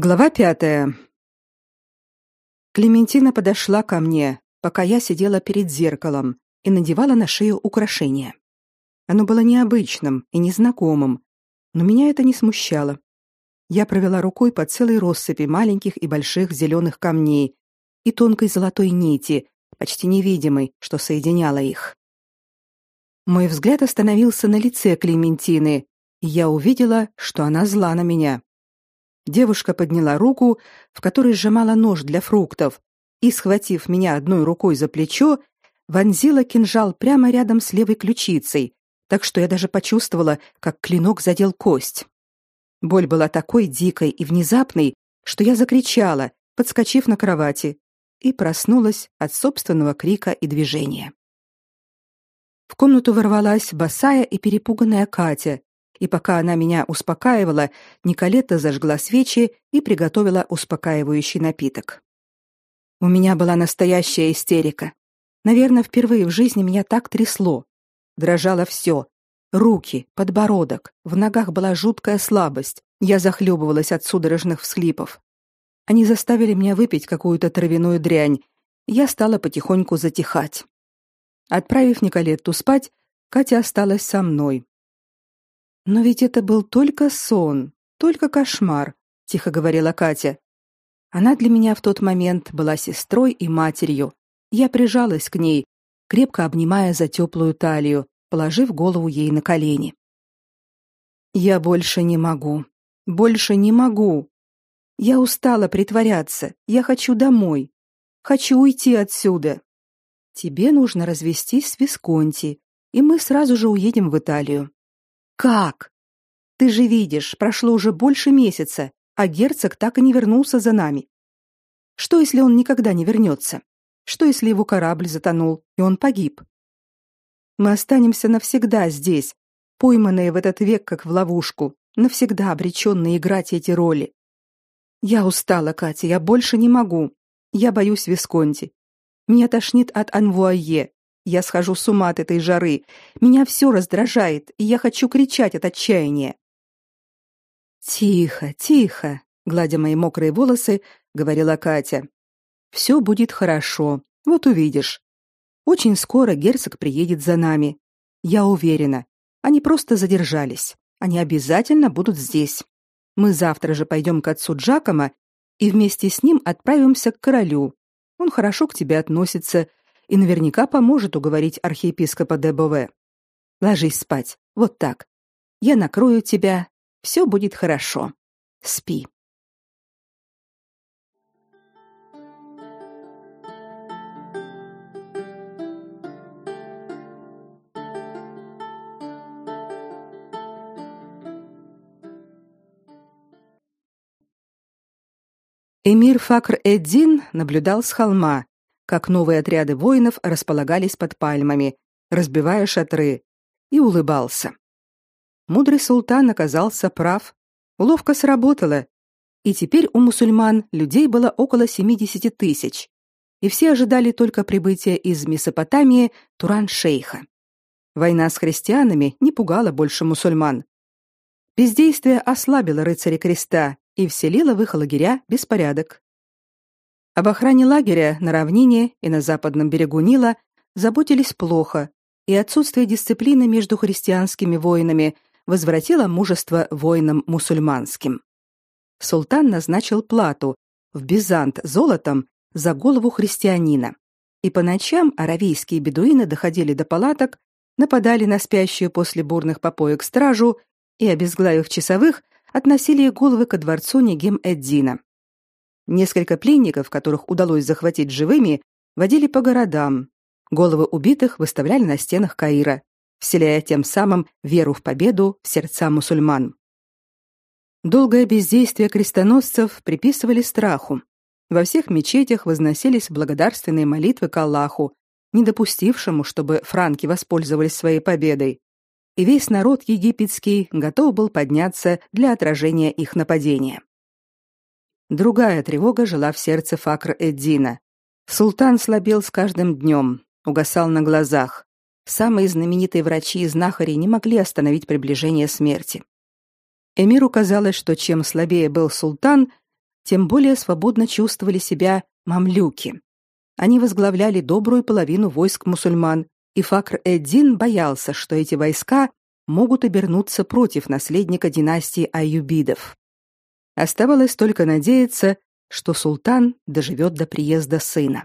Глава пятая. Клементина подошла ко мне, пока я сидела перед зеркалом и надевала на шею украшение. Оно было необычным и незнакомым, но меня это не смущало. Я провела рукой по целой россыпи маленьких и больших зеленых камней и тонкой золотой нити, почти невидимой, что соединяла их. Мой взгляд остановился на лице Клементины, и я увидела, что она зла на меня. Девушка подняла руку, в которой сжимала нож для фруктов, и, схватив меня одной рукой за плечо, вонзила кинжал прямо рядом с левой ключицей, так что я даже почувствовала, как клинок задел кость. Боль была такой дикой и внезапной, что я закричала, подскочив на кровати, и проснулась от собственного крика и движения. В комнату ворвалась босая и перепуганная Катя и пока она меня успокаивала, Николетта зажгла свечи и приготовила успокаивающий напиток. У меня была настоящая истерика. Наверное, впервые в жизни меня так трясло. Дрожало все: руки, подбородок, в ногах была жуткая слабость. Я захлебывалась от судорожных всхлипов. Они заставили меня выпить какую-то травяную дрянь. Я стала потихоньку затихать. Отправив Николетту спать, Катя осталась со мной. Но ведь это был только сон, только кошмар, тихо говорила Катя. Она для меня в тот момент была сестрой и матерью. Я прижалась к ней, крепко обнимая за теплую талию, положив голову ей на колени. Я больше не могу. Больше не могу. Я устала притворяться. Я хочу домой. Хочу уйти отсюда. Тебе нужно развестись с Висконти, и мы сразу же уедем в Италию. Как? Ты же видишь, прошло уже больше месяца, а герцог так и не вернулся за нами. Что если он никогда не вернется? Что если его корабль затонул и он погиб? Мы останемся навсегда здесь, пойманные в этот век как в ловушку, навсегда обреченные играть эти роли. Я устала, Катя, я больше не могу. Я боюсь Висконти. Меня тошнит от Анвуае, я схожу с ума от этой жары. Меня все раздражает, и я хочу кричать от отчаяния. Тихо, тихо, гладя мои мокрые волосы, говорила Катя. Все будет хорошо. Вот увидишь. Очень скоро герцог приедет за нами. Я уверена. Они просто задержались. Они обязательно будут здесь. Мы завтра же пойдем к отцу Джакома и вместе с ним отправимся к королю. Он хорошо к тебе относится и наверняка поможет уговорить архиепископа Дебове. Ложись спать. Вот так. Я накрою тебя. Все будет хорошо. Спи. Эмир Факр-эд-Дин наблюдал с холма, как новые отряды воинов располагались под пальмами, разбивая шатры, и улыбался. Мудрый султан оказался прав. Уловка сработала, и теперь у мусульман людей было около 70 тысяч, и все ожидали только прибытия из Месопотамии Туран-шейха. Война с христианами не пугала больше мусульман. Бездействие ослабило рыцарей креста и вселило в их лагеря беспорядок. Об охране лагеря на равнине и на западном берегу Нила заботились плохо, и отсутствие дисциплины между христианскими воинами возвратило мужество воинам мусульманским. Султан назначил плату в Бизант золотом за голову христианина. И по ночам аравийские бедуины доходили до палаток, нападали на спящую после бурных попоек стражу и, обезглавив часовых, относили их головы ко дворцу Негем-эд-Дина. Несколько пленников, которых удалось захватить живыми, водили по городам. Головы убитых выставляли на стенах Каира, вселяя тем самым веру в победу в сердца мусульман. Долгое бездействие крестоносцев приписывали страху. Во всех мечетях возносились благодарственные молитвы к Аллаху, не допустившему, чтобы франки воспользовались своей победой. И весь народ египетский готов был подняться для отражения их нападения. Другая тревога жила в сердце Факр-эд-Дина. Султан слабел с каждым днем, угасал на глазах. Самые знаменитые врачи и знахари не могли остановить приближение смерти. Эмиру казалось, что чем слабее был султан, тем более свободно чувствовали себя мамлюки. Они возглавляли добрую половину войск мусульман, и Факр-эд-Дин боялся, что эти войска могут обернуться против наследника династии Аюбидов. Оставалось только надеяться, что султан доживет до приезда сына.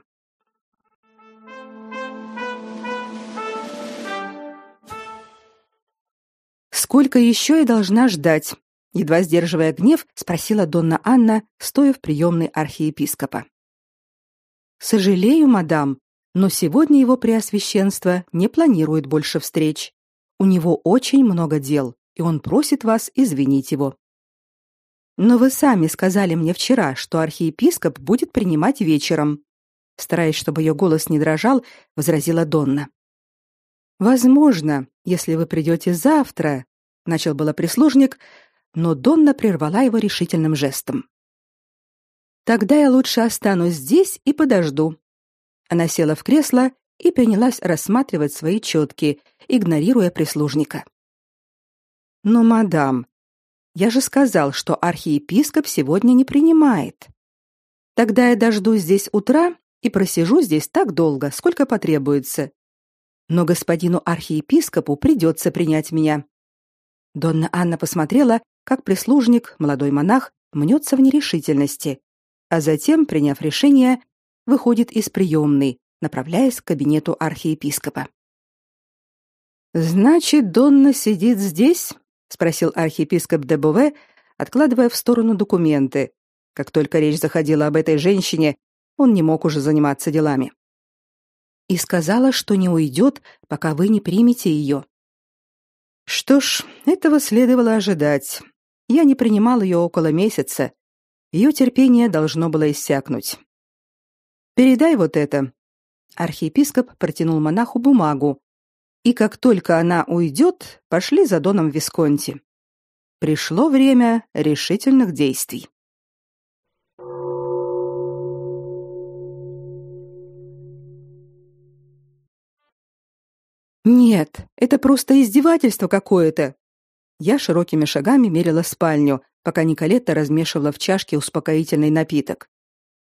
Сколько еще я должна ждать? едва сдерживая гнев, спросила Донна Анна, стоя в приемной архиепископа. Сожалею, мадам, но сегодня его преосвященство не планирует больше встреч. У него очень много дел, и он просит вас извинить его. Но вы сами сказали мне вчера, что архиепископ будет принимать вечером. Стараясь, чтобы ее голос не дрожал, возразила Донна. Возможно, если вы придете завтра, начал было прислужник, но Донна прервала его решительным жестом. Тогда я лучше останусь здесь и подожду. Она села в кресло и принялась рассматривать свои четки, игнорируя прислужника. Но, мадам, я же сказал, что архиепископ сегодня не принимает. Тогда я дожду здесь утра и просижу здесь так долго, сколько потребуется. Но господину архиепископу придется принять меня. Донна Анна посмотрела, как прислужник, молодой монах, мнется в нерешительности, а затем, приняв решение, выходит из приемной, направляясь к кабинету архиепископа. Значит, Донна сидит здесь? Спросил архиепископ де Бове, откладывая в сторону документы. Как только речь заходила об этой женщине, он не мог уже заниматься делами. И сказала, что не уйдет, пока вы не примете ее. Что ж, этого следовало ожидать. Я не принимал ее около месяца. Ее терпение должно было иссякнуть. Передай вот это. Архиепископ протянул монаху бумагу, и как только она уйдет, пошли за доном Висконти. Пришло время решительных действий. Нет, это просто издевательство какое-то. Я широкими шагами мерила спальню, пока Николетта размешивала в чашке успокоительный напиток.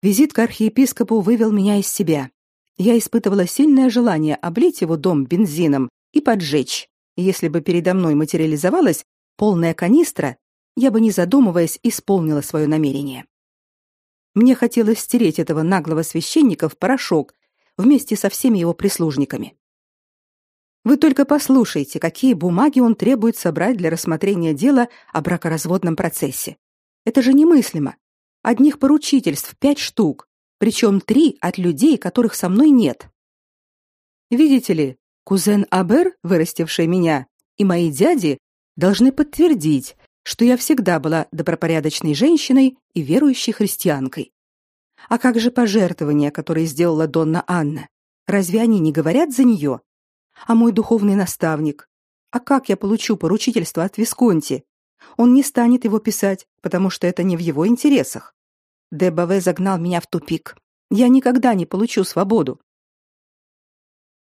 Визит к архиепископу вывел меня из себя я испытывала сильное желание облить его дом бензином и поджечь. Если бы передо мной материализовалась полная канистра, я бы не задумываясь исполнила свое намерение. Мне хотелось стереть этого наглого священника в порошок вместе со всеми его прислужниками. Вы только послушайте, какие бумаги он требует собрать для рассмотрения дела о бракоразводном процессе. Это же немыслимо. Одних поручительств пять штук, причем три от людей, которых со мной нет. Видите ли, кузен Абер, вырастивший меня, и мои дяди должны подтвердить, что я всегда была добропорядочной женщиной и верующей христианкой. А как же пожертвования, которые сделала Донна Анна? Разве они не говорят за нее? А мой духовный наставник? А как я получу поручительство от Висконти? Он не станет его писать, потому что это не в его интересах. Дебаве загнал меня в тупик. Я никогда не получу свободу.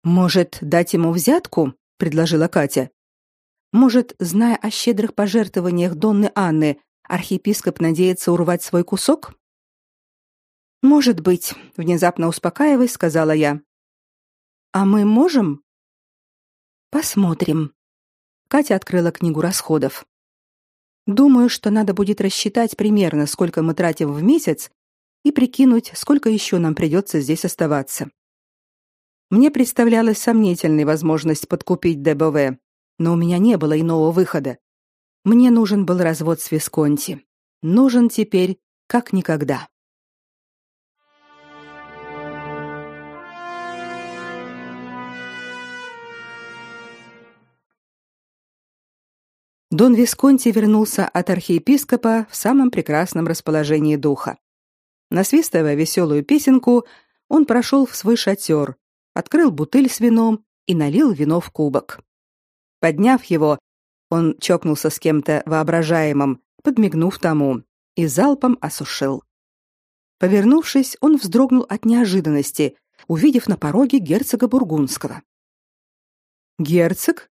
Может, дать ему взятку, предложила Катя. Может, зная о щедрых пожертвованиях Донны Анны, архиепископ надеется урвать свой кусок? Может быть, внезапно успокаиваясь, сказала я. А мы можем? Посмотрим. Катя открыла книгу расходов. Думаю, что надо будет рассчитать примерно, сколько мы тратим в месяц, и прикинуть, сколько еще нам придется здесь оставаться. Мне представлялась сомнительной возможность подкупить ДБВ, но у меня не было иного выхода. Мне нужен был развод с Висконти. Нужен теперь как никогда. Дон Висконти вернулся от архиепископа в самом прекрасном расположении духа. Насвистывая веселую песенку, он прошел в свой шатер, открыл бутыль с вином и налил вино в кубок. Подняв его, он чокнулся с кем-то воображаемым, подмигнув тому, и залпом осушил. Повернувшись, он вздрогнул от неожиданности, увидев на пороге герцога бургундского. Герцог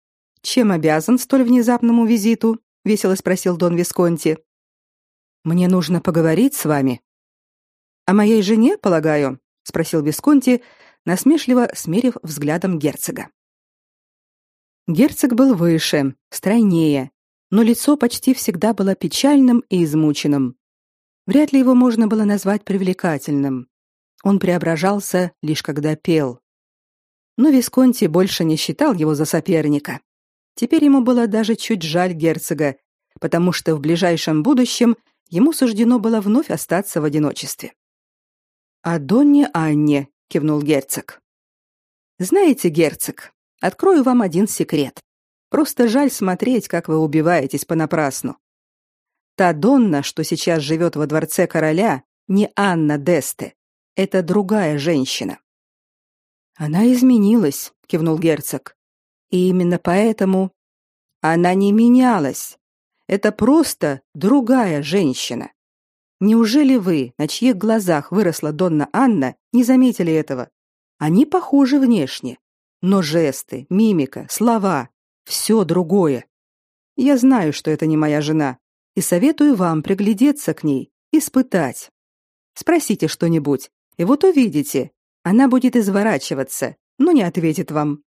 чем обязан столь внезапному визиту? весело спросил Дон Висконти. Мне нужно поговорить с вами. О моей жене, полагаю, спросил Висконти, насмешливо смерив взглядом герцога. Герцог был выше, стройнее, но лицо почти всегда было печальным и измученным. Вряд ли его можно было назвать привлекательным. Он преображался лишь когда пел. Но Висконти больше не считал его за соперника. Теперь ему было даже чуть жаль герцога, потому что в ближайшем будущем ему суждено было вновь остаться в одиночестве. «А Донне Анне», — кивнул герцог. «Знаете, герцог, открою вам один секрет. Просто жаль смотреть, как вы убиваетесь понапрасну. Та Донна, что сейчас живет во дворце короля, не Анна Десте. Это другая женщина. Она изменилась, кивнул герцог. И именно поэтому она не менялась. Это просто другая женщина. Неужели вы, на чьих глазах выросла Донна Анна, не заметили этого? Они похожи внешне, но жесты, мимика, слова все другое. Я знаю, что это не моя жена, и советую вам приглядеться к ней, испытать. Спросите что-нибудь, и вот увидите, она будет изворачиваться, но не ответит вам.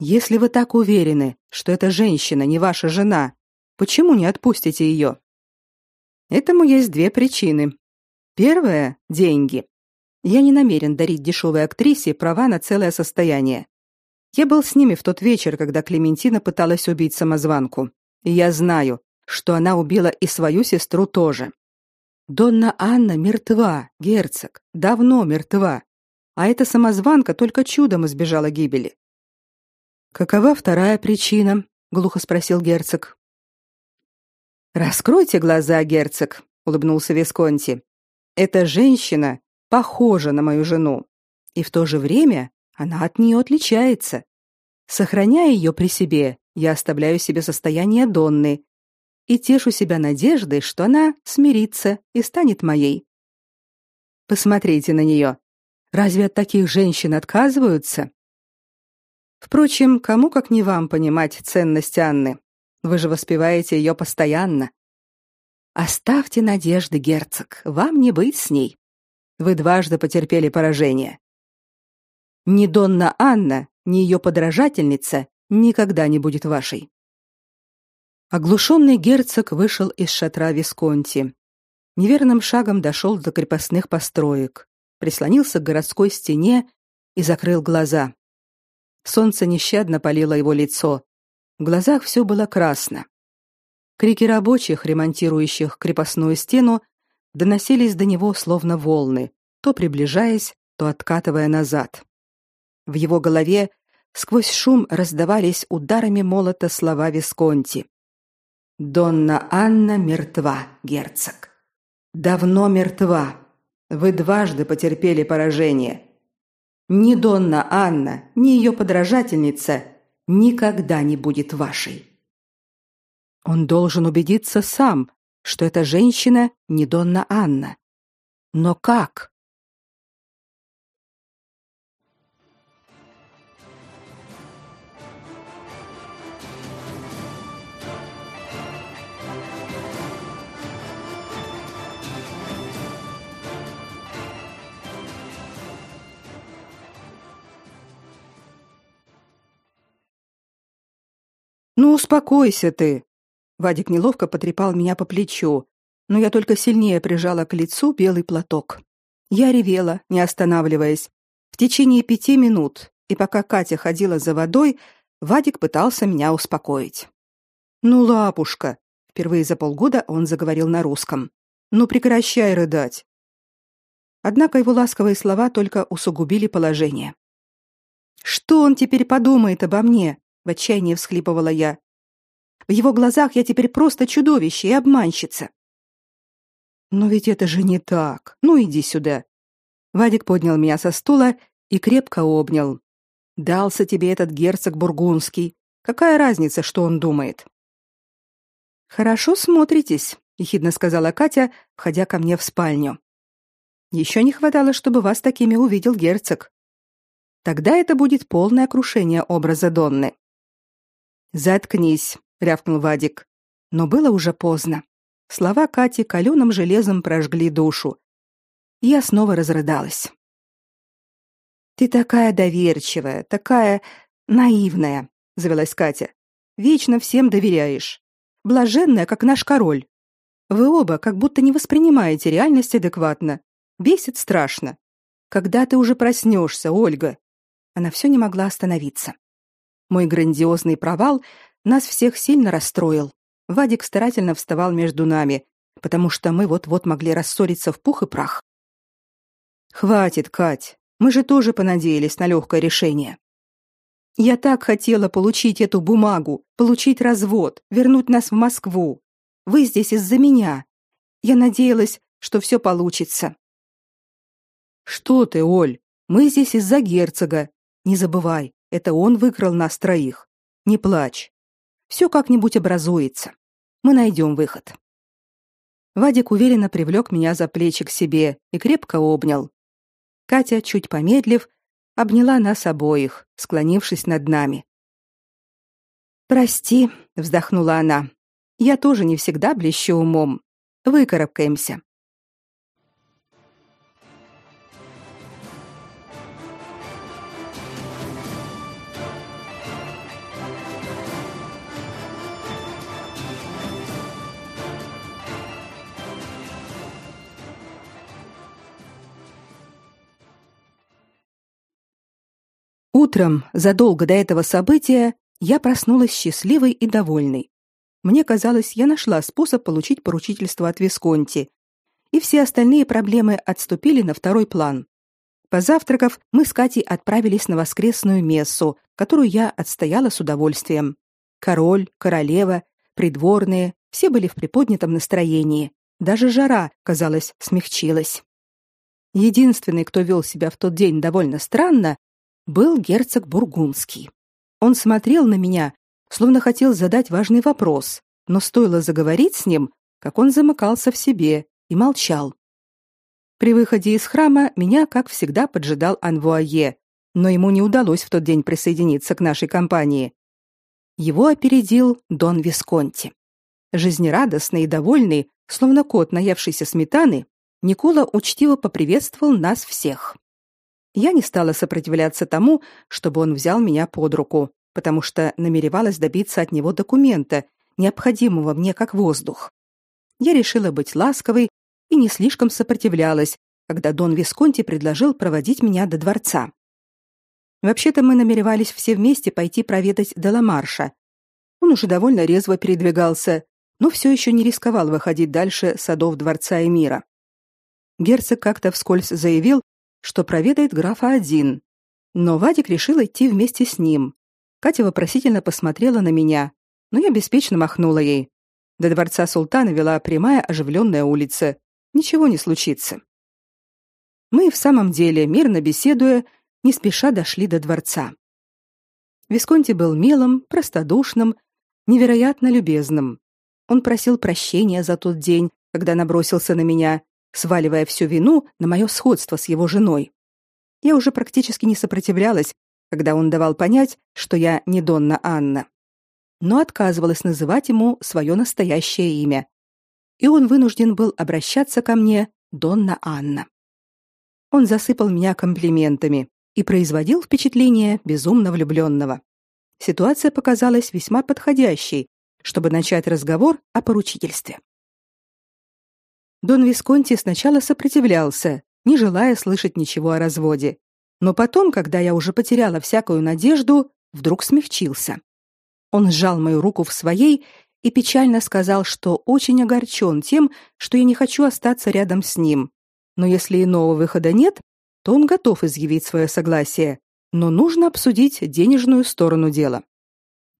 Если вы так уверены, что эта женщина не ваша жена, почему не отпустите ее? Этому есть две причины. Первая деньги. Я не намерен дарить дешевой актрисе права на целое состояние. Я был с ними в тот вечер, когда Клементина пыталась убить самозванку. И я знаю, что она убила и свою сестру тоже. Донна Анна мертва, герцог, давно мертва. А эта самозванка только чудом избежала гибели. Какова вторая причина? глухо спросил герцог. Раскройте глаза, герцог, улыбнулся Висконти. Эта женщина похожа на мою жену, и в то же время она от нее отличается. Сохраняя ее при себе, я оставляю себе состояние Донны, и тешу себя надеждой, что она смирится и станет моей. Посмотрите на нее. Разве от таких женщин отказываются? Впрочем, кому как не вам понимать ценность Анны. Вы же воспеваете ее постоянно. Оставьте надежды, герцог, вам не быть с ней. Вы дважды потерпели поражение. Ни Донна Анна, ни ее подражательница никогда не будет вашей. Оглушенный герцог вышел из шатра Висконти. Неверным шагом дошел до крепостных построек, прислонился к городской стене и закрыл глаза. Солнце нещадно палило его лицо. В глазах все было красно. Крики рабочих, ремонтирующих крепостную стену, доносились до него словно волны, то приближаясь, то откатывая назад. В его голове сквозь шум раздавались ударами молота слова Висконти. Донна Анна мертва, герцог. Давно мертва. Вы дважды потерпели поражение. Ни Донна Анна, ни ее подражательница никогда не будет вашей. Он должен убедиться сам, что эта женщина не Донна Анна. Но как? Ну, успокойся ты. Вадик неловко потрепал меня по плечу, но я только сильнее прижала к лицу белый платок. Я ревела, не останавливаясь, в течение пяти минут, и пока Катя ходила за водой, Вадик пытался меня успокоить. Ну, лапушка, впервые за полгода он заговорил на русском. Ну прекращай рыдать. Однако его ласковые слова только усугубили положение. Что он теперь подумает обо мне? В отчаянии всхлипывала я. В его глазах я теперь просто чудовище и обманщица. Но ведь это же не так. Ну иди сюда. Вадик поднял меня со стула и крепко обнял. Дался тебе этот герцог бургундский. Какая разница, что он думает? Хорошо смотритесь, ехидно сказала Катя, входя ко мне в спальню. Еще не хватало, чтобы вас такими увидел герцог. Тогда это будет полное крушение образа Донны. Заткнись, рявкнул Вадик. Но было уже поздно. Слова Кати каленым железом прожгли душу. Я снова разрыдалась. Ты такая доверчивая, такая наивная, завелась Катя. Вечно всем доверяешь. Блаженная, как наш король. Вы оба как будто не воспринимаете реальность адекватно. Бесит страшно. Когда ты уже проснешься, Ольга? Она все не могла остановиться. Мой грандиозный провал нас всех сильно расстроил. Вадик старательно вставал между нами, потому что мы вот-вот могли рассориться в пух и прах. Хватит, Кать. Мы же тоже понадеялись на легкое решение. Я так хотела получить эту бумагу, получить развод, вернуть нас в Москву. Вы здесь из-за меня. Я надеялась, что все получится. Что ты, Оль? Мы здесь из-за герцога. Не забывай, это он выкрал нас троих. Не плачь. Все как-нибудь образуется. Мы найдем выход. Вадик уверенно привлек меня за плечи к себе и крепко обнял. Катя, чуть помедлив, обняла нас обоих, склонившись над нами. «Прости», — вздохнула она. «Я тоже не всегда блещу умом. Выкарабкаемся». Утром, задолго до этого события, я проснулась счастливой и довольной. Мне казалось, я нашла способ получить поручительство от Висконти, и все остальные проблемы отступили на второй план. Позавтракав, мы с Катей отправились на воскресную мессу, которую я отстояла с удовольствием. Король, королева, придворные все были в приподнятом настроении. Даже жара, казалось, смягчилась. Единственный, кто вел себя в тот день довольно странно, был герцог Бургундский. Он смотрел на меня, словно хотел задать важный вопрос, но стоило заговорить с ним, как он замыкался в себе и молчал. При выходе из храма меня, как всегда, поджидал Анвуае, но ему не удалось в тот день присоединиться к нашей компании. Его опередил Дон Висконти. Жизнерадостный и довольный, словно кот, наевшийся сметаны, Никола учтиво поприветствовал нас всех. Я не стала сопротивляться тому, чтобы он взял меня под руку, потому что намеревалась добиться от него документа, необходимого мне как воздух. Я решила быть ласковой и не слишком сопротивлялась, когда Дон Висконти предложил проводить меня до дворца. Вообще-то мы намеревались все вместе пойти проведать Деламарша. Он уже довольно резво передвигался, но все еще не рисковал выходить дальше садов дворца и мира. Герцог как-то вскользь заявил, что проведает графа один. Но Вадик решил идти вместе с ним. Катя вопросительно посмотрела на меня, но я беспечно махнула ей. До дворца султана вела прямая оживленная улица. Ничего не случится. Мы в самом деле, мирно беседуя, не спеша дошли до дворца. Висконти был милым, простодушным, невероятно любезным. Он просил прощения за тот день, когда набросился на меня, сваливая всю вину на мое сходство с его женой. Я уже практически не сопротивлялась, когда он давал понять, что я не Донна Анна. Но отказывалась называть ему свое настоящее имя. И он вынужден был обращаться ко мне Донна Анна. Он засыпал меня комплиментами и производил впечатление безумно влюбленного. Ситуация показалась весьма подходящей, чтобы начать разговор о поручительстве. Дон Висконти сначала сопротивлялся, не желая слышать ничего о разводе. Но потом, когда я уже потеряла всякую надежду, вдруг смягчился. Он сжал мою руку в своей и печально сказал, что очень огорчен тем, что я не хочу остаться рядом с ним. Но если иного выхода нет, то он готов изъявить свое согласие, но нужно обсудить денежную сторону дела.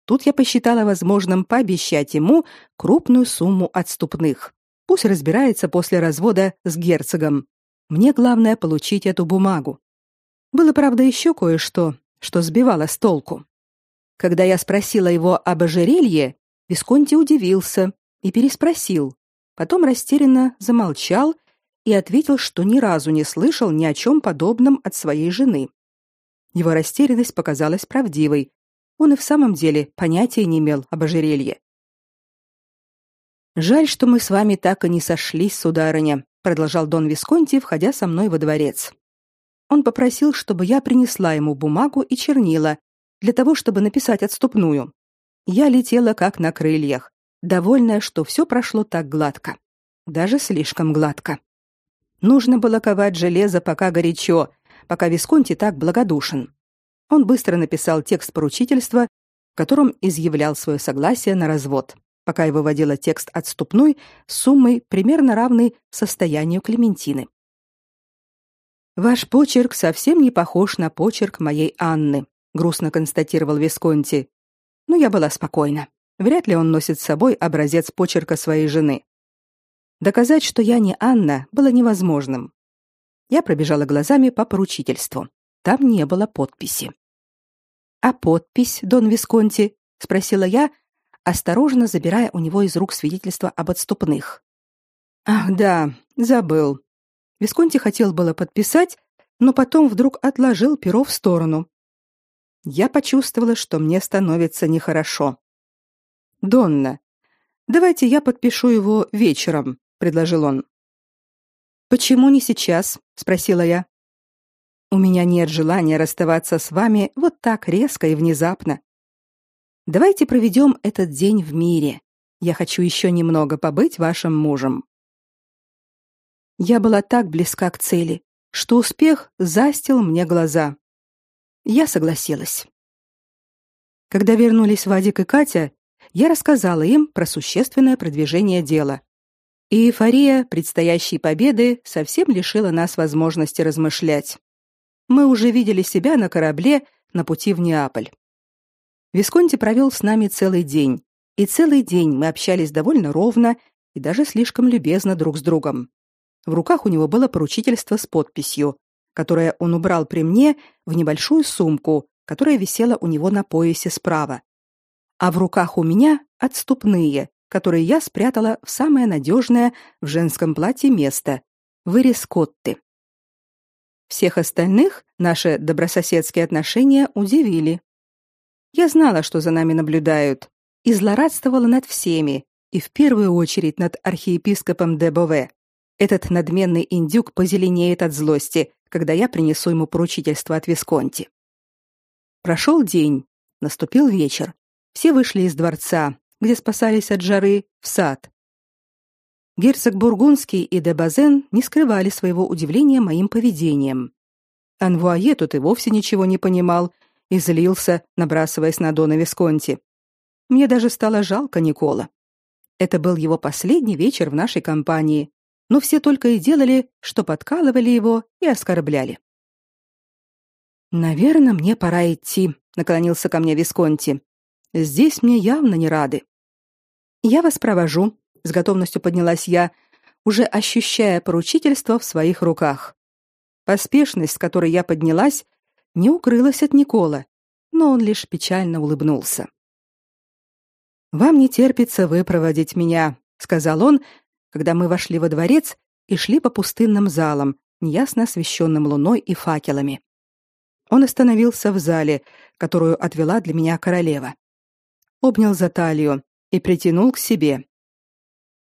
Тут я посчитала возможным пообещать ему крупную сумму отступных. Пусть разбирается после развода с герцогом. Мне главное получить эту бумагу. Было, правда, еще кое-что, что сбивало с толку. Когда я спросила его об ожерелье, Висконти удивился и переспросил. Потом растерянно замолчал и ответил, что ни разу не слышал ни о чем подобном от своей жены. Его растерянность показалась правдивой. Он и в самом деле понятия не имел об ожерелье. Жаль, что мы с вами так и не сошлись, сударыня, продолжал Дон Висконти, входя со мной во дворец. Он попросил, чтобы я принесла ему бумагу и чернила для того, чтобы написать отступную. Я летела как на крыльях, довольная, что все прошло так гладко. Даже слишком гладко. Нужно было ковать железо пока горячо, пока Висконти так благодушен. Он быстро написал текст поручительства, в котором изъявлял свое согласие на развод пока я выводила текст отступной с суммой примерно равной состоянию Клементины. Ваш почерк совсем не похож на почерк моей Анны, грустно констатировал Висконти. Но я была спокойна. Вряд ли он носит с собой образец почерка своей жены. Доказать, что я не Анна, было невозможным. Я пробежала глазами по поручительству. Там не было подписи. А подпись, Дон Висконти, спросила я, осторожно забирая у него из рук свидетельство об отступных. Ах, да, забыл. Висконти хотел было подписать, но потом вдруг отложил перо в сторону. Я почувствовала, что мне становится нехорошо. Донна, давайте я подпишу его вечером, предложил он. Почему не сейчас? спросила я. У меня нет желания расставаться с вами вот так резко и внезапно. Давайте проведем этот день в мире. Я хочу еще немного побыть вашим мужем. Я была так близка к цели, что успех застил мне глаза. Я согласилась. Когда вернулись Вадик и Катя, я рассказала им про существенное продвижение дела. И эйфория предстоящей победы совсем лишила нас возможности размышлять. Мы уже видели себя на корабле на пути в Неаполь. Висконти провел с нами целый день, и целый день мы общались довольно ровно и даже слишком любезно друг с другом. В руках у него было поручительство с подписью, которое он убрал при мне в небольшую сумку, которая висела у него на поясе справа. А в руках у меня отступные, которые я спрятала в самое надежное в женском платье место вырез Котты. Всех остальных наши добрососедские отношения удивили. Я знала, что за нами наблюдают, и злорадствовала над всеми, и в первую очередь над архиепископом де Бове. Этот надменный индюк позеленеет от злости, когда я принесу ему поручительство от Висконти. Прошел день, наступил вечер. Все вышли из дворца, где спасались от жары, в сад. Герцог Бургундский и де Базен не скрывали своего удивления моим поведением. Анвуае тут и вовсе ничего не понимал и злился, набрасываясь на Дона Висконти. Мне даже стало жалко Никола. Это был его последний вечер в нашей компании, но все только и делали, что подкалывали его и оскорбляли. Наверное, мне пора идти, наклонился ко мне Висконти. Здесь мне явно не рады. Я вас провожу, с готовностью поднялась я, уже ощущая поручительство в своих руках. Поспешность, с которой я поднялась, не укрылась от Никола, но он лишь печально улыбнулся. Вам не терпится выпроводить меня, сказал он, когда мы вошли во дворец и шли по пустынным залам, неясно освещенным луной и факелами. Он остановился в зале, которую отвела для меня королева. Обнял за талию и притянул к себе.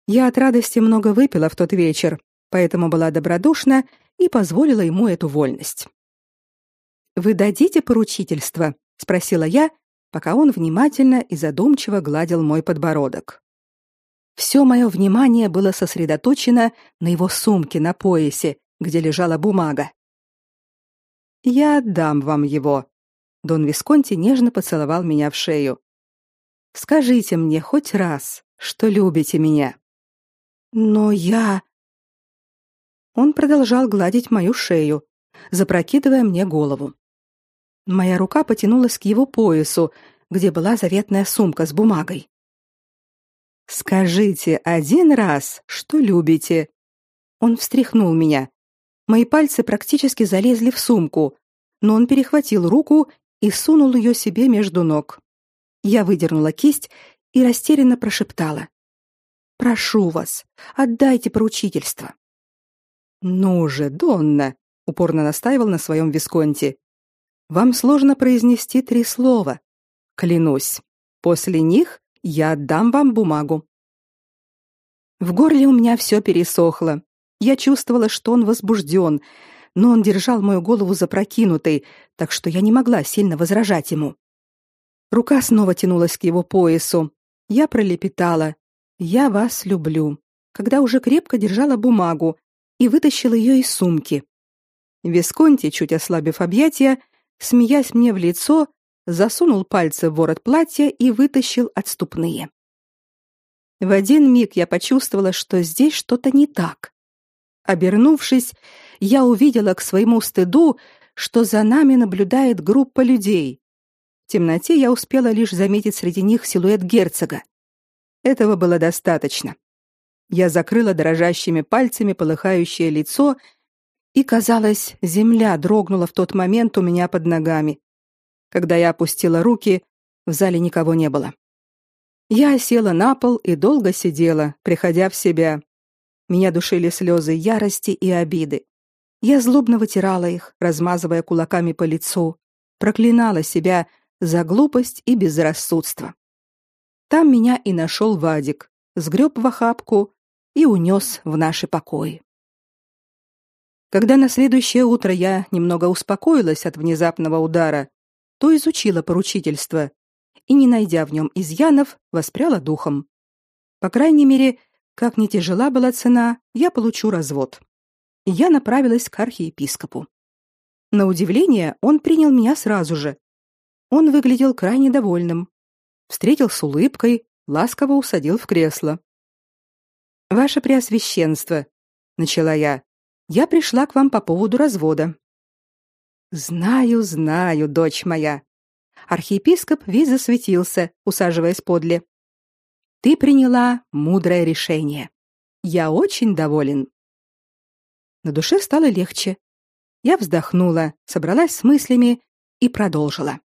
Я от радости много выпила в тот вечер, поэтому была добродушна и позволила ему эту вольность. Вы дадите поручительство? спросила я, пока он внимательно и задумчиво гладил мой подбородок. Все мое внимание было сосредоточено на его сумке на поясе, где лежала бумага. Я отдам вам его. Дон Висконти нежно поцеловал меня в шею. Скажите мне хоть раз, что любите меня. Но я Он продолжал гладить мою шею, запрокидывая мне голову. Моя рука потянулась к его поясу, где была заветная сумка с бумагой. Скажите один раз, что любите. Он встряхнул меня. Мои пальцы практически залезли в сумку, но он перехватил руку и сунул ее себе между ног. Я выдернула кисть и растерянно прошептала: "Прошу вас, отдайте поручительство". "Ну же, Донна", упорно настаивал на своем висконте. Вам сложно произнести три слова. Клянусь, после них я отдам вам бумагу. В горле у меня все пересохло. Я чувствовала, что он возбужден, но он держал мою голову запрокинутой, так что я не могла сильно возражать ему. Рука снова тянулась к его поясу. Я пролепетала: "Я вас люблю", когда уже крепко держала бумагу и вытащила ее из сумки. Висконти, чуть ослабив объятия, смеясь мне в лицо, засунул пальцы в ворот платья и вытащил отступные. В один миг я почувствовала, что здесь что-то не так. Обернувшись, я увидела к своему стыду, что за нами наблюдает группа людей. В темноте я успела лишь заметить среди них силуэт герцога. Этого было достаточно. Я закрыла дрожащими пальцами полыхающее лицо, и, казалось, земля дрогнула в тот момент у меня под ногами. Когда я опустила руки, в зале никого не было. Я села на пол и долго сидела, приходя в себя. Меня душили слезы ярости и обиды. Я злобно вытирала их, размазывая кулаками по лицу, проклинала себя за глупость и безрассудство. Там меня и нашел Вадик, сгреб в охапку и унес в наши покои. Когда на следующее утро я немного успокоилась от внезапного удара, то изучила поручительство и, не найдя в нем изъянов, воспряла духом. По крайней мере, как ни тяжела была цена, я получу развод. И я направилась к архиепископу. На удивление, он принял меня сразу же. Он выглядел крайне довольным. Встретил с улыбкой, ласково усадил в кресло. Ваше преосвященство, начала я. Я пришла к вам по поводу развода. Знаю, знаю, дочь моя, архиепископ весь засветился, усаживаясь подле. Ты приняла мудрое решение. Я очень доволен. На душе стало легче. Я вздохнула, собралась с мыслями и продолжила.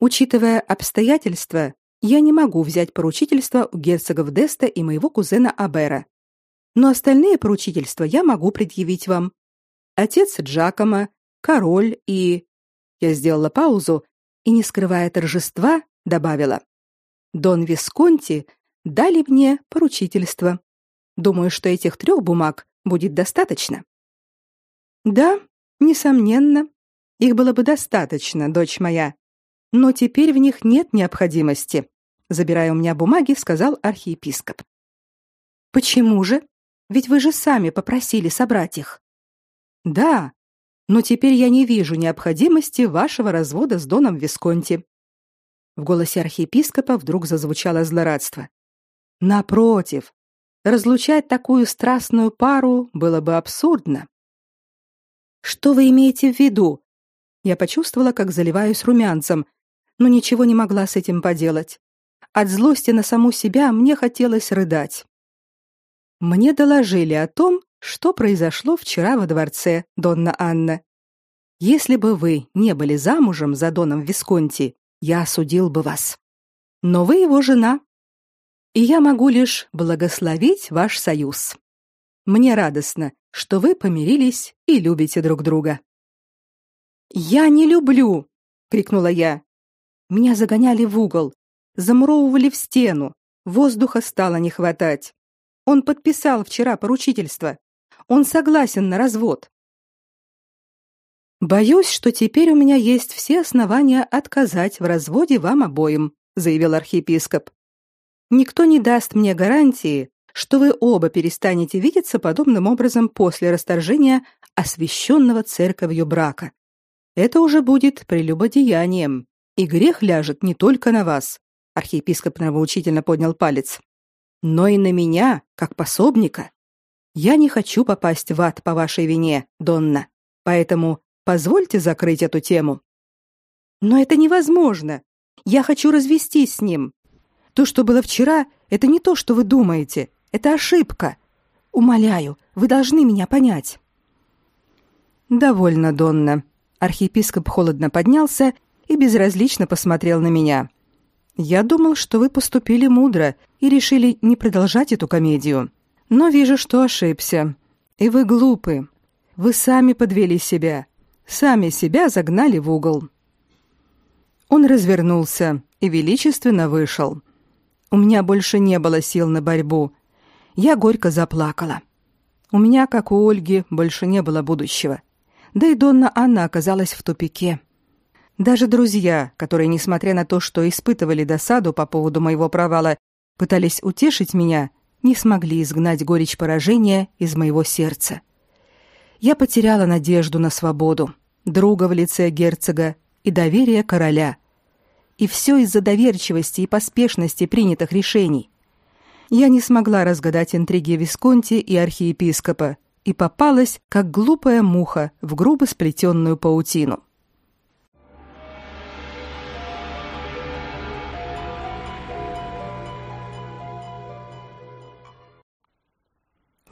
Учитывая обстоятельства, я не могу взять поручительство у герцогов Деста и моего кузена Абера. Но остальные поручительства я могу предъявить вам. Отец Джакома, король и я сделала паузу и, не скрывая торжества, добавила: Дон Висконти дали мне поручительство. Думаю, что этих трех бумаг будет достаточно. Да, несомненно, их было бы достаточно, дочь моя. Но теперь в них нет необходимости, забирая у меня бумаги, сказал архиепископ. Почему же? Ведь вы же сами попросили собрать их. Да, но теперь я не вижу необходимости вашего развода с доном Висконти. В голосе архиепископа вдруг зазвучало злорадство. Напротив, разлучать такую страстную пару было бы абсурдно. Что вы имеете в виду? Я почувствовала, как заливаюсь румянцем, но ничего не могла с этим поделать. От злости на саму себя мне хотелось рыдать. Мне доложили о том, что произошло вчера во дворце, Донна Анна. Если бы вы не были замужем за доном Висконти, я осудил бы вас. Но вы его жена, и я могу лишь благословить ваш союз. Мне радостно, что вы помирились и любите друг друга. Я не люблю, крикнула я. Меня загоняли в угол, замуровывали в стену, воздуха стало не хватать. Он подписал вчера поручительство. Он согласен на развод. Боюсь, что теперь у меня есть все основания отказать в разводе вам обоим, заявил архиепископ. Никто не даст мне гарантии, что вы оба перестанете видеться подобным образом после расторжения освященного церковью брака. Это уже будет прелюбодеянием, и грех ляжет не только на вас. Архиепископ нравоучительно поднял палец, но и на меня, как пособника. Я не хочу попасть в ад по вашей вине, Донна. Поэтому позвольте закрыть эту тему. Но это невозможно. Я хочу развестись с ним. То, что было вчера, это не то, что вы думаете. Это ошибка. Умоляю, вы должны меня понять. Довольно, Донна. Архиепископ холодно поднялся и безразлично посмотрел на меня. Я думал, что вы поступили мудро и решили не продолжать эту комедию. Но вижу, что ошибся. И вы глупы. Вы сами подвели себя. Сами себя загнали в угол. Он развернулся и величественно вышел. У меня больше не было сил на борьбу. я горько заплакала. У меня, как у Ольги, больше не было будущего. Да и Донна Анна оказалась в тупике. Даже друзья, которые, несмотря на то, что испытывали досаду по поводу моего провала, пытались утешить меня, не смогли изгнать горечь поражения из моего сердца. Я потеряла надежду на свободу, друга в лице герцога и доверие короля. И все из-за доверчивости и поспешности принятых решений. Я не смогла разгадать интриги Висконти и архиепископа и попалась, как глупая муха, в грубо сплетенную паутину.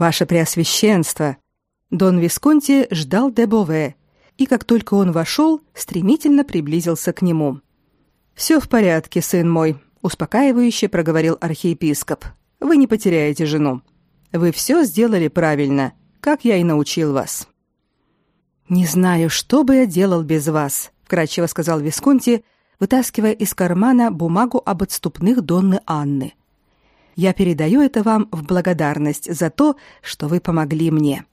Ваше Преосвященство, Дон Висконти ждал Дебове, и как только он вошел, стремительно приблизился к нему. «Все в порядке, сын мой», — успокаивающе проговорил архиепископ. «Вы не потеряете жену. Вы все сделали правильно, как я и научил вас». «Не знаю, что бы я делал без вас», — вкратчиво сказал Висконти, вытаскивая из кармана бумагу об отступных Донны Анны. Я передаю это вам в благодарность за то, что вы помогли мне.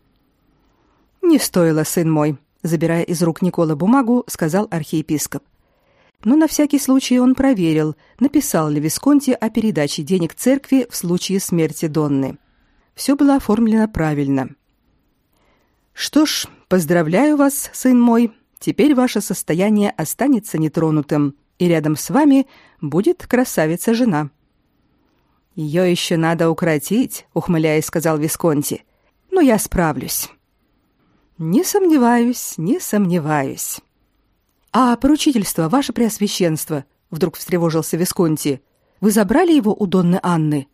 Не стоило, сын мой, забирая из рук Никола бумагу, сказал архиепископ. Но на всякий случай он проверил, написал ли Висконти о передаче денег церкви в случае смерти Донны. Все было оформлено правильно. Что ж, поздравляю вас, сын мой. Теперь ваше состояние останется нетронутым, и рядом с вами будет красавица-жена. Ее еще надо укротить, ухмыляясь, сказал Висконти. Но я справлюсь. Не сомневаюсь, не сомневаюсь. А поручительство, ваше преосвященство, вдруг встревожился Висконти. Вы забрали его у Донны Анны?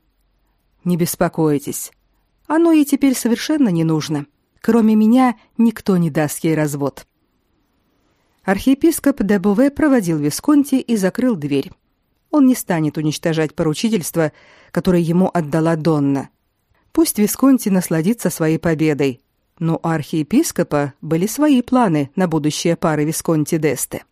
Не беспокойтесь. Оно ей теперь совершенно не нужно. Кроме меня никто не даст ей развод. Архиепископ де проводил Висконти и закрыл дверь. Он не станет уничтожать поручительство, которое ему отдала Донна. Пусть Висконти насладится своей победой, но у архиепископа были свои планы на будущее пары Висконти-Десте.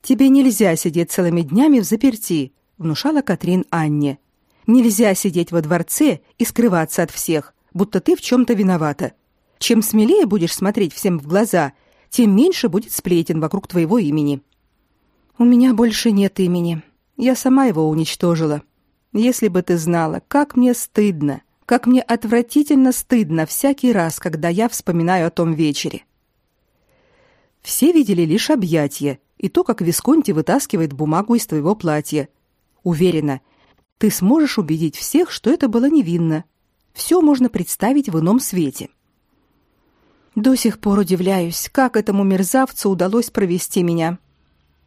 «Тебе нельзя сидеть целыми днями в заперти», — внушала Катрин Анне. «Нельзя сидеть во дворце и скрываться от всех, будто ты в чем-то виновата. Чем смелее будешь смотреть всем в глаза, тем меньше будет сплетен вокруг твоего имени. У меня больше нет имени. Я сама его уничтожила. Если бы ты знала, как мне стыдно, как мне отвратительно стыдно всякий раз, когда я вспоминаю о том вечере. Все видели лишь объятия и то, как Висконти вытаскивает бумагу из твоего платья. Уверена, ты сможешь убедить всех, что это было невинно, все можно представить в ином свете. До сих пор удивляюсь, как этому мерзавцу удалось провести меня.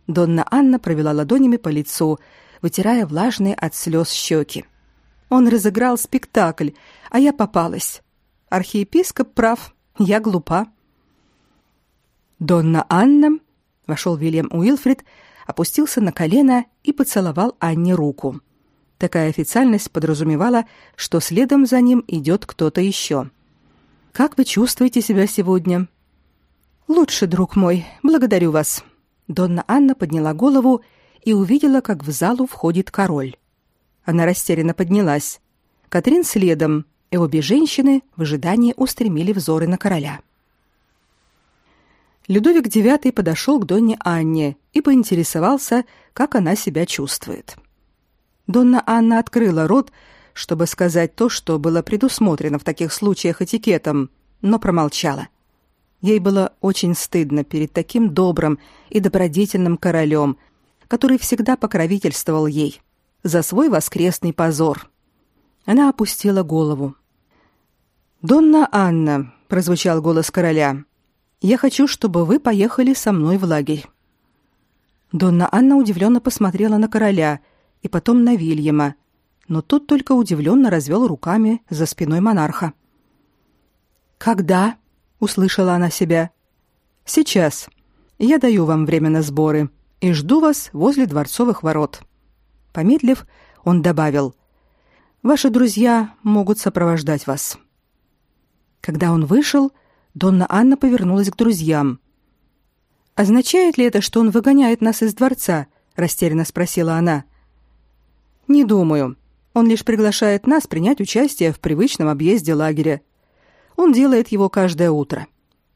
Донна Анна провела ладонями по лицу, вытирая влажные от слез щеки. Он разыграл спектакль, а я попалась. Архиепископ прав, я глупа. Донна Анна, вошел Вильям Уилфрид, опустился на колено и поцеловал Анне руку. Такая официальность подразумевала, что следом за ним идет кто-то еще. Как вы чувствуете себя сегодня? Лучше, друг мой. Благодарю вас. Донна Анна подняла голову и увидела, как в залу входит король. Она растерянно поднялась. Катрин следом, и обе женщины в ожидании устремили взоры на короля. Людовик IX подошел к Донне Анне и поинтересовался, как она себя чувствует. Донна Анна открыла рот, чтобы сказать то, что было предусмотрено в таких случаях этикетом, но промолчала. Ей было очень стыдно перед таким добрым и добродетельным королем, который всегда покровительствовал ей за свой воскресный позор. Она опустила голову. «Донна Анна», — прозвучал голос короля, — «я хочу, чтобы вы поехали со мной в лагерь». Донна Анна удивленно посмотрела на короля — и потом на Вильяма, но тот только удивленно развел руками за спиной монарха. «Когда?» — услышала она себя. «Сейчас. Я даю вам время на сборы и жду вас возле дворцовых ворот». Помедлив, он добавил, «Ваши друзья могут сопровождать вас». Когда он вышел, Донна Анна повернулась к друзьям. Означает ли это, что он выгоняет нас из дворца? растерянно спросила она. Не думаю. Он лишь приглашает нас принять участие в привычном объезде лагеря. Он делает его каждое утро.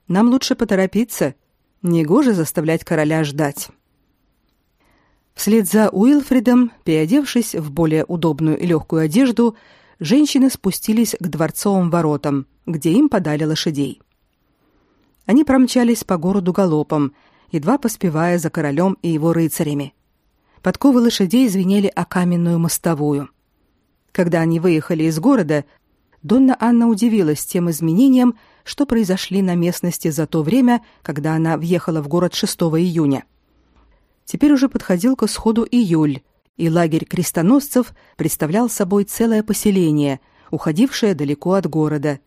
Нам лучше поторопиться. Негоже заставлять короля ждать. Вслед за Уилфридом, переодевшись в более удобную и легкую одежду, женщины спустились к дворцовым воротам, где им подали лошадей. Они промчались по городу галопом, едва поспевая за королем и его рыцарями. Подковы лошадей звенели о каменную мостовую. Когда они выехали из города, Донна Анна удивилась тем изменениям, что произошли на местности за то время, когда она въехала в город 6 июня. Теперь уже подходил к исходу июль, и лагерь крестоносцев представлял собой целое поселение, уходившее далеко от города,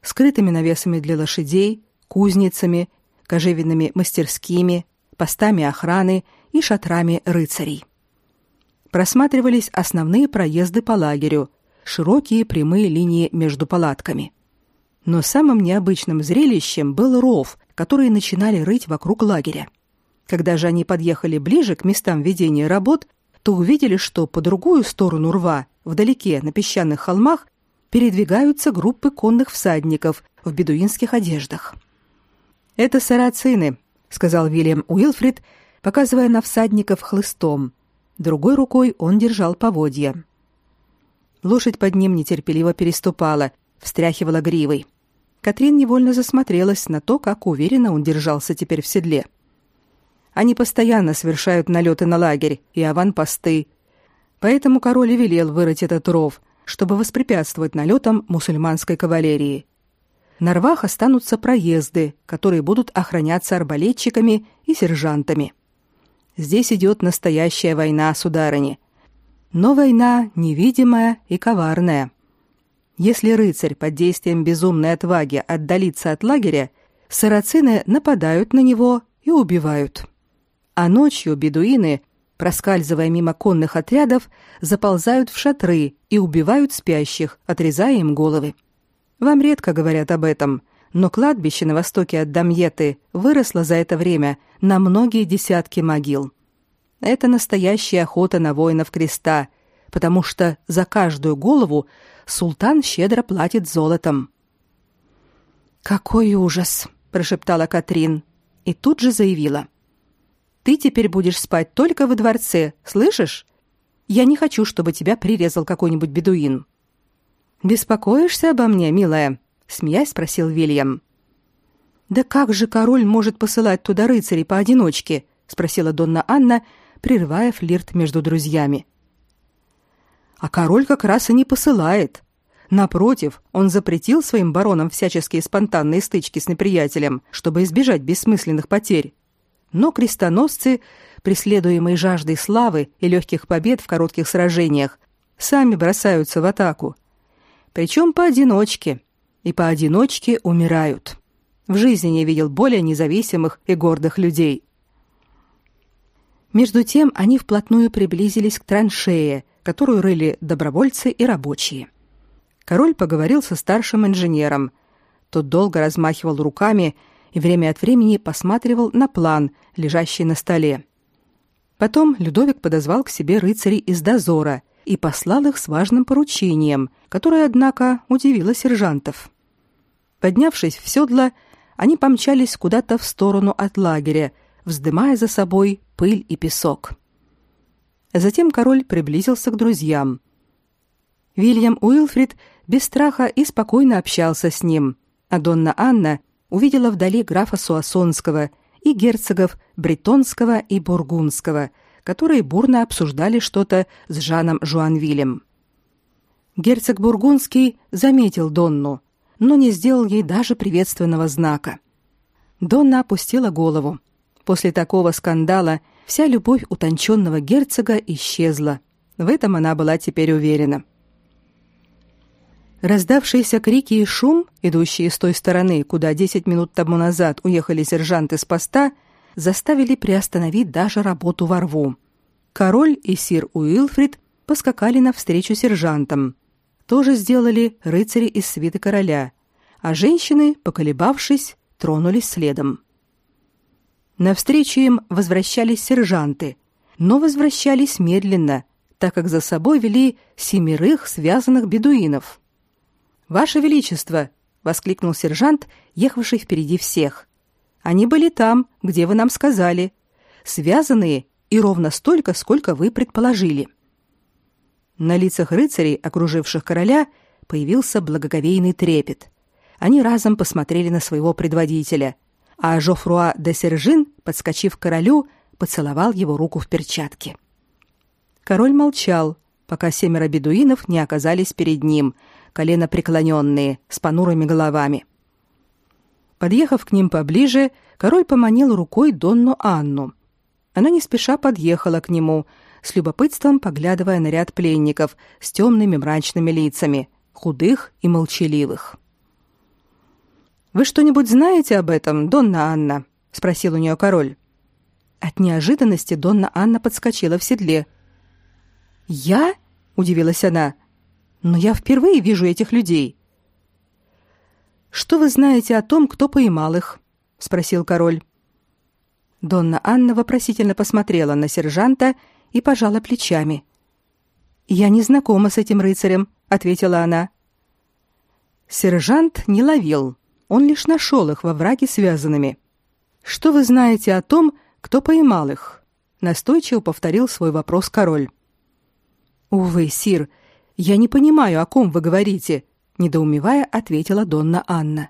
скрытыми навесами для лошадей, кузницами, кожевенными мастерскими, постами охраны и шатрами рыцарей. Просматривались основные проезды по лагерю, широкие прямые линии между палатками. Но самым необычным зрелищем был ров, который начинали рыть вокруг лагеря. Когда же они подъехали ближе к местам ведения работ, то увидели, что по другую сторону рва, вдалеке, на песчаных холмах, передвигаются группы конных всадников в бедуинских одеждах. Это сарацины, сказал Вильям Уилфрид, показывая на всадников хлыстом. Другой рукой он держал поводья. Лошадь под ним нетерпеливо переступала, встряхивала гривой. Катрин невольно засмотрелась на то, как уверенно он держался теперь в седле. Они постоянно совершают налеты на лагерь и аванпосты. Поэтому король и велел вырыть этот ров, чтобы воспрепятствовать налетам мусульманской кавалерии. На рвах останутся проезды, которые будут охраняться арбалетчиками и сержантами. Здесь идет настоящая война, сударыни. Но война невидимая и коварная. Если рыцарь под действием безумной отваги отдалится от лагеря, сарацины нападают на него и убивают. А ночью бедуины, проскальзывая мимо конных отрядов, заползают в шатры и убивают спящих, отрезая им головы. Вам редко говорят об этом, но кладбище на востоке от Дамьеты выросло за это время на многие десятки могил. Это настоящая охота на воинов креста, потому что за каждую голову султан щедро платит золотом. Какой ужас, прошептала Катрин и тут же заявила: Ты теперь будешь спать только во дворце, слышишь? Я не хочу, чтобы тебя прирезал какой-нибудь бедуин. Беспокоишься обо мне, милая? Смеясь спросил Вильям. Да как же король может посылать туда рыцарей поодиночке? спросила Донна Анна, прерывая флирт между друзьями. А король как раз и не посылает. Напротив, он запретил своим баронам всяческие спонтанные стычки с неприятелем, чтобы избежать бессмысленных потерь. Но крестоносцы, преследуемые жаждой славы и легких побед в коротких сражениях, сами бросаются в атаку, причем поодиночке, и поодиночке умирают. В жизни не видел более независимых и гордых людей. Между тем они вплотную приблизились к траншее, которую рыли добровольцы и рабочие. Король поговорил со старшим инженером. Тот долго размахивал руками и время от времени посматривал на план, лежащий на столе. Потом Людовик подозвал к себе рыцарей из дозора и послал их с важным поручением, которое, однако, удивило сержантов. Поднявшись в седло, они помчались куда-то в сторону от лагеря, вздымая за собой пыль и песок. Затем король приблизился к друзьям. Вильям Уилфрид без страха и спокойно общался с ним, а Донна Анна увидела вдали графа Суассонского и герцогов Бретонского и Бургундского – которые бурно обсуждали что-то с Жаном Жуанвилем. Герцог Бургундский заметил Донну, но не сделал ей даже приветственного знака. Донна опустила голову. После такого скандала вся любовь утонченного герцога исчезла. В этом она была теперь уверена. Раздавшиеся крики и шум, идущие с той стороны, куда десять минут тому назад уехали сержанты с поста, заставили приостановить даже работу во рву. Король и сир Уилфрид поскакали навстречу сержантам. Тоже сделали рыцари из свиты короля, а женщины, поколебавшись, тронулись следом. Навстречу им возвращались сержанты, но возвращались медленно, так как за собой вели семерых связанных бедуинов. «Ваше Величество!» — воскликнул сержант, ехавший впереди всех. «Они были там, где вы нам сказали, связанные и ровно столько, сколько вы предположили». На лицах рыцарей, окруживших короля, появился благоговейный трепет. Они разом посмотрели на своего предводителя, а Жофруа де Сержин, подскочив к королю, поцеловал его руку в перчатке. Король молчал, пока семеро бедуинов не оказались перед ним, колено преклоненные, с понурыми головами. Подъехав к ним поближе, король поманил рукой Донну Анну. Она не спеша подъехала к нему, с любопытством поглядывая на ряд пленников с темными мрачными лицами, худых и молчаливых. Вы что-нибудь знаете об этом, Донна Анна? спросил у нее король. От неожиданности Донна Анна подскочила в седле. Я? удивилась она. Но я впервые вижу этих людей. Что вы знаете о том, кто поймал их? спросил король. Донна Анна вопросительно посмотрела на сержанта и пожала плечами. Я не знакома с этим рыцарем, ответила она. Сержант не ловил он лишь нашел их во враге связанными. Что вы знаете о том, кто поймал их? Настойчиво повторил свой вопрос король. Увы, сир, я не понимаю, о ком вы говорите, недоумевая, ответила Донна Анна.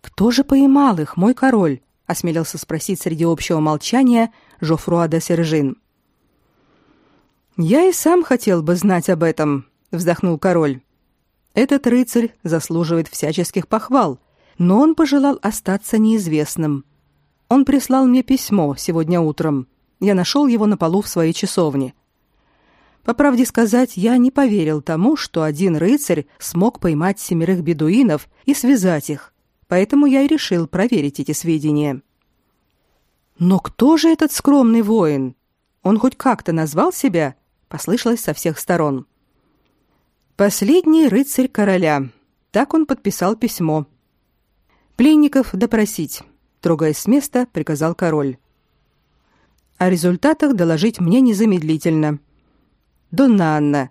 Кто же поймал их, мой король? осмелился спросить среди общего молчания Жофруа де Сержин. Я и сам хотел бы знать об этом, вздохнул король. Этот рыцарь заслуживает всяческих похвал, но он пожелал остаться неизвестным. Он прислал мне письмо сегодня утром. Я нашел его на полу в своей часовне. По правде сказать, я не поверил тому, что один рыцарь смог поймать семерых бедуинов и связать их. Поэтому я и решил проверить эти сведения. Но кто же этот скромный воин? Он хоть как-то назвал себя? Послышалось со всех сторон. Последний рыцарь короля. Так он подписал письмо. Пленников допросить, трогаясь с места, приказал король. О результатах доложить мне незамедлительно. Донна Анна,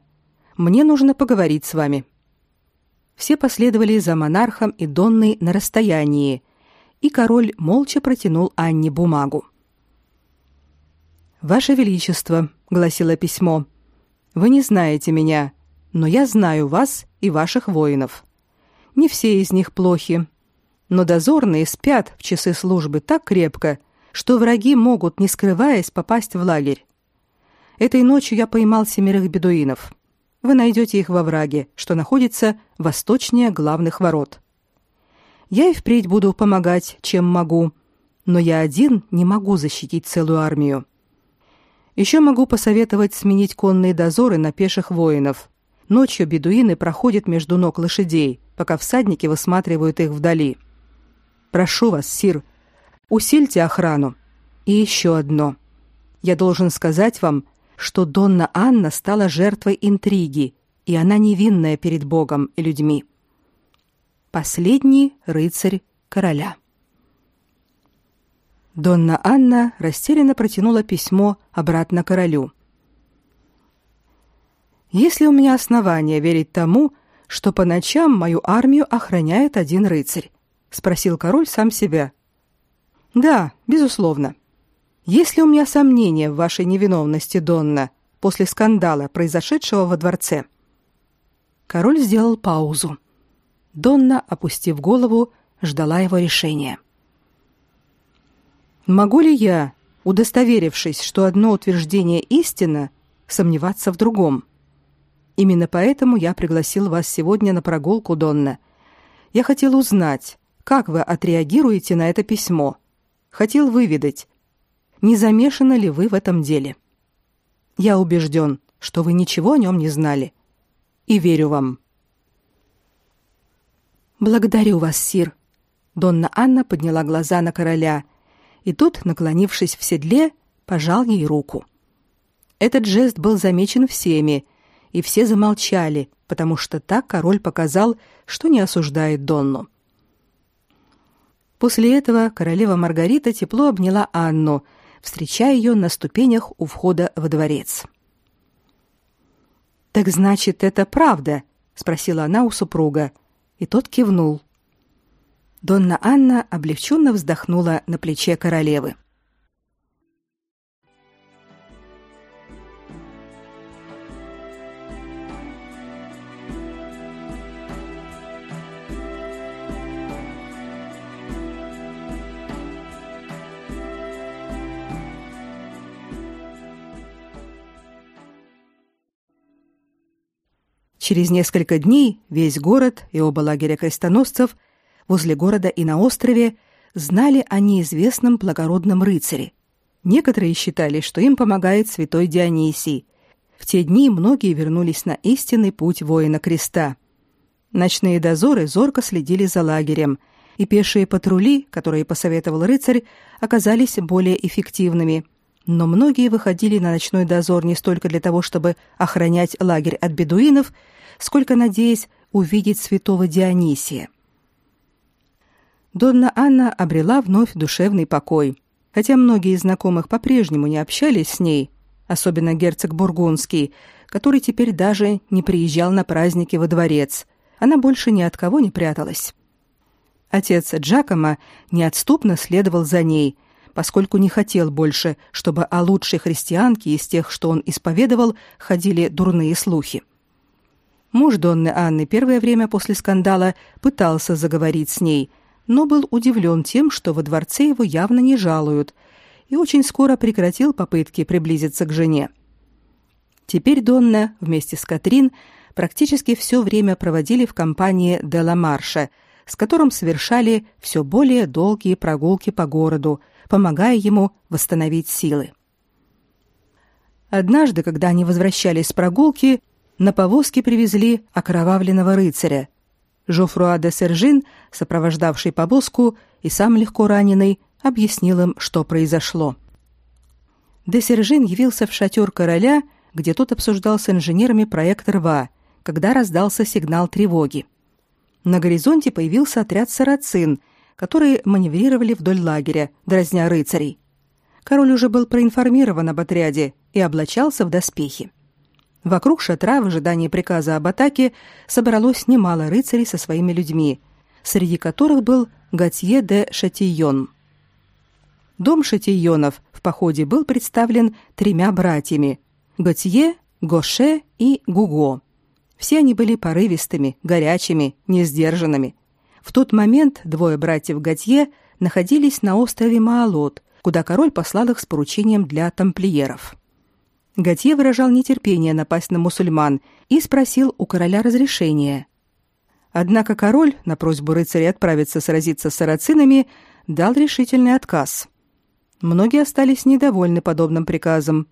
мне нужно поговорить с вами. Все последовали за монархом и Донной на расстоянии, и король молча протянул Анне бумагу. Ваше величество, гласило письмо. Вы не знаете меня, но я знаю вас и ваших воинов. Не все из них плохи, но дозорные спят в часы службы так крепко, что враги могут, не скрываясь, попасть в лагерь. Этой ночью я поймал семерых бедуинов. Вы найдете их во враге, что находится восточнее главных ворот. Я и впредь буду помогать, чем могу, но я один не могу защитить целую армию. Еще могу посоветовать сменить конные дозоры на пеших воинов, Ночью бедуины проходят между ног лошадей, пока всадники высматривают их вдали. Прошу вас, сир, усильте охрану. И еще одно. Я должен сказать вам, что Донна Анна стала жертвой интриги, и она невинная перед Богом и людьми. Последний рыцарь короля. Донна Анна растерянно протянула письмо обратно королю. Есть ли у меня основания верить тому, что по ночам мою армию охраняет один рыцарь? спросил король сам себя. Да, безусловно. Есть ли у меня сомнения в вашей невиновности, Донна, после скандала, произошедшего во дворце? Король сделал паузу. Донна, опустив голову, ждала его решения. Могу ли я, удостоверившись, что одно утверждение истинно, сомневаться в другом? Именно поэтому я пригласил вас сегодня на прогулку, Донна. Я хотел узнать, как вы отреагируете на это письмо. Хотел выведать, не замешаны ли вы в этом деле. Я убежден, что вы ничего о нем не знали. И верю вам. Благодарю вас, сир. Донна Анна подняла глаза на короля, и тут, наклонившись в седле, пожал ей руку. Этот жест был замечен всеми, и все замолчали, потому что так король показал, что не осуждает Донну. После этого королева Маргарита тепло обняла Анну, встречая ее на ступенях у входа во дворец. Так значит, это правда, спросила она у супруга, и тот кивнул. Донна Анна облегченно вздохнула на плече королевы. Через несколько дней весь город и оба лагеря крестоносцев возле города и на острове знали о неизвестном благородном рыцаре. Некоторые считали, что им помогает святой Дионисий. В те дни многие вернулись на истинный путь воина креста. Ночные дозоры зорко следили за лагерем, и пешие патрули, которые посоветовал рыцарь, оказались более эффективными. Но многие выходили на ночной дозор не столько для того, чтобы охранять лагерь от бедуинов, сколько надеясь увидеть святого Дионисия. Донна Анна обрела вновь душевный покой, хотя многие из знакомых по-прежнему не общались с ней, особенно герцог Бургундский, который теперь даже не приезжал на праздники во дворец. Она больше ни от кого не пряталась. Отец Джакома неотступно следовал за ней, поскольку не хотел больше, чтобы о лучшей христианке из тех, что он исповедовал, ходили дурные слухи. Муж Донны Анны первое время после скандала пытался заговорить с ней, но был удивлен тем, что во дворце его явно не жалуют, и очень скоро прекратил попытки приблизиться к жене. Теперь Донна вместе с Катрин практически все время проводили в компании Дела Марша, с которым совершали все более долгие прогулки по городу, помогая ему восстановить силы. Однажды, когда они возвращались с прогулки, на повозке привезли окровавленного рыцаря. Жофруа де Сержин, сопровождавший повозку и сам легко раненый, объяснил им, что произошло. Де Сержин явился в шатер короля, где тот обсуждал с инженерами проект рва, когда раздался сигнал тревоги. На горизонте появился отряд сарацин, которые маневрировали вдоль лагеря, дразня рыцарей. Король уже был проинформирован об отряде и облачался в доспехи. Вокруг шатра в ожидании приказа об атаке собралось немало рыцарей со своими людьми, среди которых был Готье де Шатийон. Дом Шатийонов в походе был представлен тремя братьями – Готье, Гоше и Гуго. Все они были порывистыми, горячими, несдержанными. В тот момент двое братьев Готье находились на острове Маалот, куда король послал их с поручением для тамплиеров. Готье выражал нетерпение напасть на мусульман и спросил у короля разрешения. Однако король на просьбу рыцаря отправиться сразиться с сарацинами дал решительный отказ. Многие остались недовольны подобным приказом.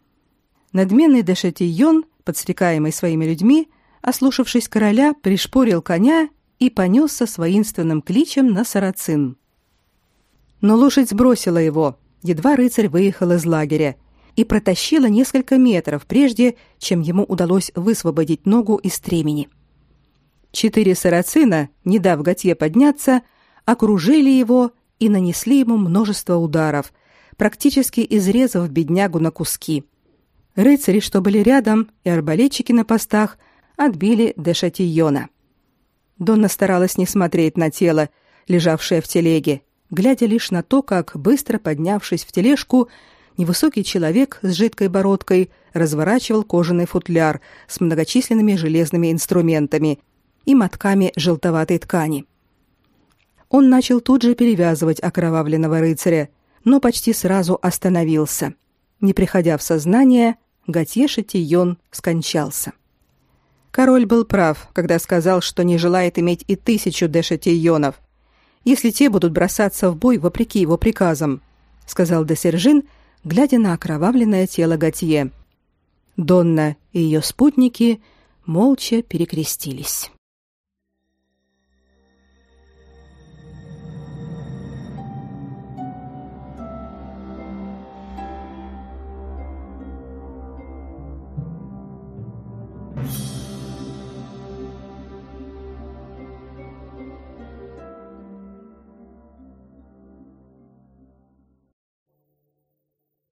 Надменный Дешетийон, подстрекаемый своими людьми, ослушавшись короля, пришпорил коня и понесся с воинственным кличем на сарацин. Но лошадь сбросила его, едва рыцарь выехал из лагеря, и протащила несколько метров, прежде чем ему удалось высвободить ногу из стремени. Четыре сарацина, не дав Готье подняться, окружили его и нанесли ему множество ударов, практически изрезав беднягу на куски. Рыцари, что были рядом, и арбалетчики на постах отбили Дешатийона. Донна старалась не смотреть на тело, лежавшее в телеге, глядя лишь на то, как, быстро поднявшись в тележку, невысокий человек с жидкой бородкой разворачивал кожаный футляр с многочисленными железными инструментами и мотками желтоватой ткани. Он начал тут же перевязывать окровавленного рыцаря, но почти сразу остановился. Не приходя в сознание, Готье Шатийон скончался. Король был прав, когда сказал, что не желает иметь и тысячу дешатийонов, если те будут бросаться в бой вопреки его приказам, сказал Десержин глядя на окровавленное тело Готье. Донна и ее спутники молча перекрестились.